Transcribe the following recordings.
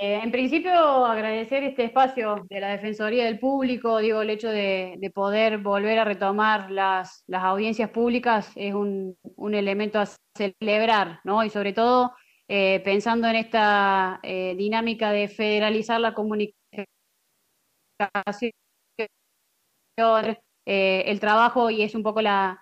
Eh, en principio, agradecer este espacio de la Defensoría del Público, digo, el hecho de, poder volver a retomar las, audiencias públicas es un, elemento a celebrar, ¿no? Y sobre todo eh, pensando en esta eh, dinámica de federalizar la comunicación, el trabajo y es un poco la,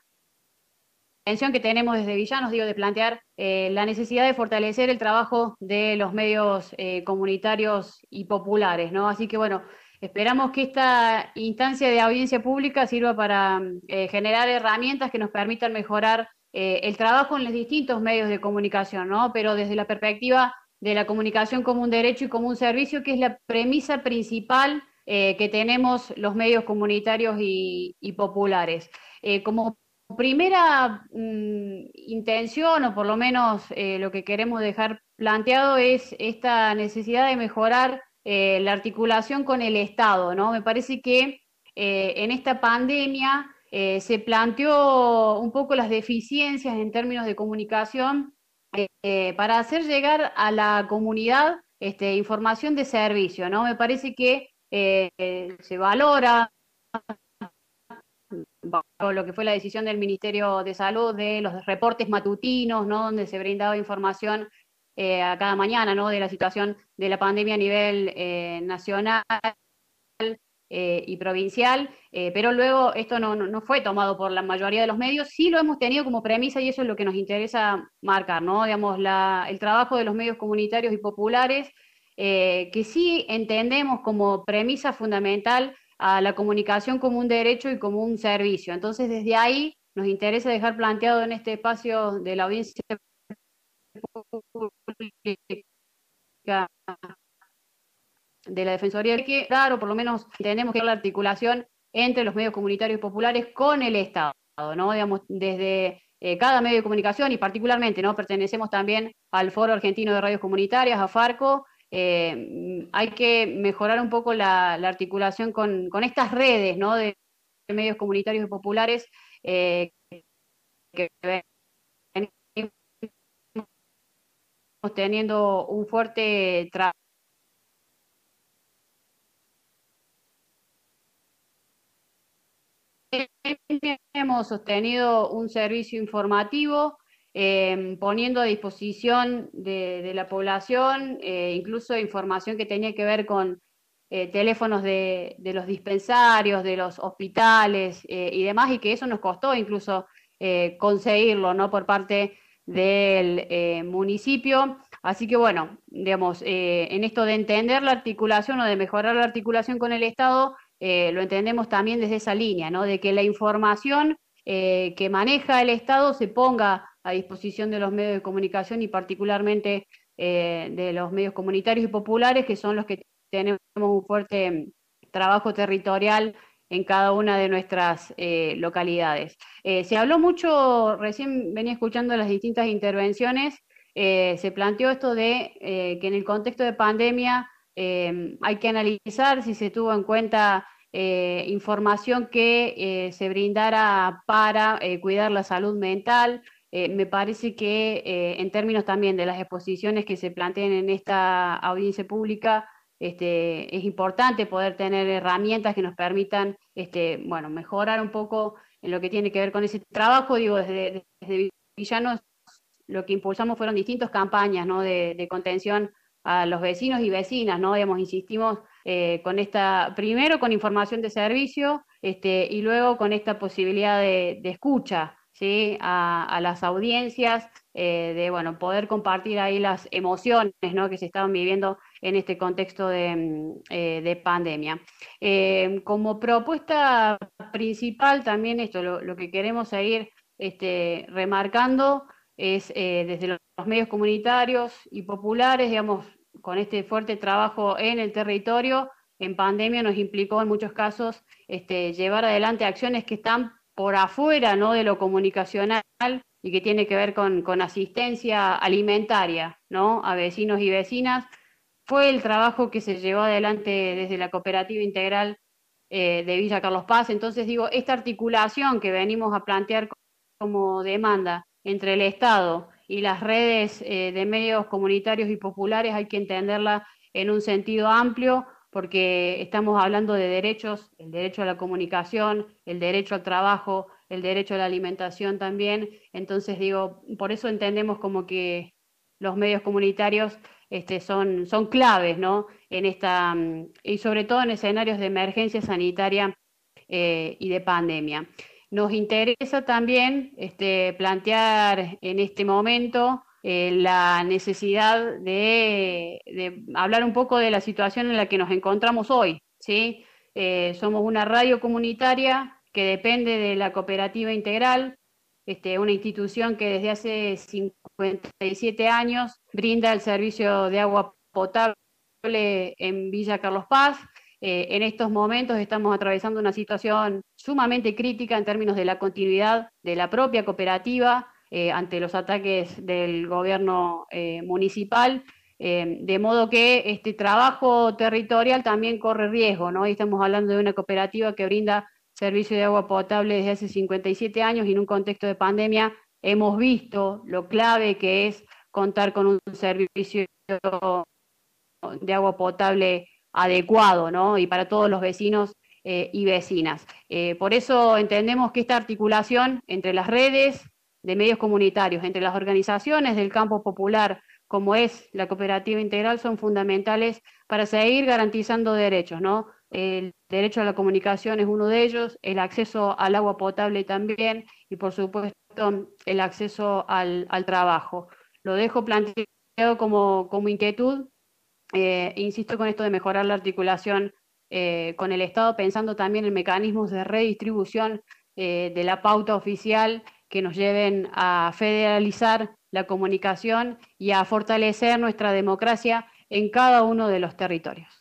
que tenemos desde Villanos, digo, de plantear eh, la necesidad de fortalecer el trabajo de los medios eh, comunitarios y populares, ¿no? Así que bueno, esperamos que esta instancia de audiencia pública sirva para eh, generar herramientas que nos permitan mejorar el trabajo en los distintos medios de comunicación, ¿no? Pero desde la perspectiva de la comunicación como un derecho y como un servicio, que es la premisa principal que tenemos los medios comunitarios y, y populares. como primera mm, intención, o por lo menos eh, lo que queremos dejar planteado, es esta necesidad de mejorar eh, la articulación con el Estado, ¿no? Me parece que eh, en esta pandemia se planteó un poco las deficiencias en términos de comunicación para hacer llegar a la comunidad este, información de servicio, ¿no? Me parece que se valora lo que fue la decisión del Ministerio de Salud de los reportes matutinos, ¿no? donde se brindaba información eh, a cada mañana ¿no? de la situación de la pandemia a nivel eh, nacional eh, y provincial, pero luego esto no, fue tomado por la mayoría de los medios, sí lo hemos tenido como premisa y eso es lo que nos interesa marcar, ¿no? Digamos, el trabajo de los medios comunitarios y populares, que sí entendemos como premisa fundamental a la comunicación como un derecho y como un servicio. Entonces, desde ahí nos interesa dejar planteado en este espacio de la audiencia de la Defensoría que, claro, por lo menos tenemos que la articulación entre los medios comunitarios populares con el Estado, ¿no? Digamos, desde eh, cada medio de comunicación y particularmente, ¿no? Pertenecemos también al Foro Argentino de Radios Comunitarias, a FARCO, eh, hay que mejorar un poco la, articulación con, estas redes ¿no? de medios comunitarios y populares eh, que venimos teniendo un fuerte trabajo hemos sostenido un servicio informativo Em, poniendo a disposición de, la población eh, incluso información que tenía que ver con eh, teléfonos de, los dispensarios, de los hospitales eh, y demás, y que eso nos costó incluso conseguirlo ¿no? por parte del municipio. Así que bueno, digamos, en esto de entender la articulación o de mejorar la articulación con el Estado, lo entendemos también desde esa línea, ¿no? de que la información que maneja el Estado se ponga a disposición de los medios de comunicación y particularmente eh, de los medios comunitarios y populares, que son los que tenemos un fuerte trabajo territorial en cada una de nuestras eh, localidades. Eh, se habló mucho, recién venía escuchando las distintas intervenciones, se planteó esto de que en el contexto de pandemia hay que analizar si se tuvo en cuenta información que se brindara para cuidar la salud mental, eh, me parece que eh, en términos también de las exposiciones que se plantean en esta audiencia pública, este, es importante poder tener herramientas que nos permitan este, bueno, mejorar un poco en lo que tiene que ver con ese trabajo. Digo, desde, Villanos lo que impulsamos fueron distintas campañas ¿no? de, contención a los vecinos y vecinas, ¿no? Digamos, insistimos eh, con esta, primero con información de servicio, este, y luego con esta posibilidad de escucha, a, las audiencias, eh, de bueno, poder compartir ahí las emociones que se estaban viviendo en este contexto de, mm, eh, pandemia. Eh, como propuesta principal, también esto, lo, que queremos seguir este, remarcando es desde los medios comunitarios y populares, digamos, con este fuerte trabajo en el territorio, en pandemia nos implicó en muchos casos este, llevar adelante acciones que están por afuera ¿no? de lo comunicacional y que tiene que ver con, asistencia alimentaria ¿no? a vecinos y vecinas, fue el trabajo que se llevó adelante desde la cooperativa integral eh, de Villa Carlos Paz. Entonces digo, esta articulación que venimos a plantear como demanda entre el Estado y las redes eh, de medios comunitarios y populares hay que entenderla en un sentido amplio, porque estamos hablando de derechos, el derecho a la comunicación, el derecho al trabajo, el derecho a la alimentación también. Entonces, digo, por eso entendemos como que los medios comunitarios este, son, son claves, ¿no? En esta, y sobre todo en escenarios de emergencia sanitaria eh, y de pandemia. Nos interesa también este, plantear en este momento eh, la necesidad de, hablar un poco de la situación en la que nos encontramos hoy. ¿sí? Eh, somos una radio comunitaria que depende de la cooperativa integral, este, una institución que desde hace 57 años brinda el servicio de agua potable en Villa Carlos Paz. Eh, en estos momentos estamos atravesando una situación sumamente crítica en términos de la continuidad de la propia cooperativa, eh, ante los ataques del gobierno eh, municipal, eh, de modo que este trabajo territorial también corre riesgo, ¿no? estamos hablando de una cooperativa que brinda servicio de agua potable desde hace 57 años y en un contexto de pandemia hemos visto lo clave que es contar con un servicio de agua potable adecuado, ¿no? Y para todos los vecinos y vecinas. por eso entendemos que esta articulación entre las redes, de medios comunitarios entre las organizaciones del campo popular, como es la cooperativa integral, son fundamentales para seguir garantizando derechos, ¿no? El derecho a la comunicación es uno de ellos, el acceso al agua potable también, y por supuesto el acceso al, trabajo. Lo dejo planteado como, como inquietud, eh, insisto con esto de mejorar la articulación eh, con el Estado, pensando también en mecanismos de redistribución eh, de la pauta oficial que nos lleven a federalizar la comunicación y a fortalecer nuestra democracia en cada uno de los territorios.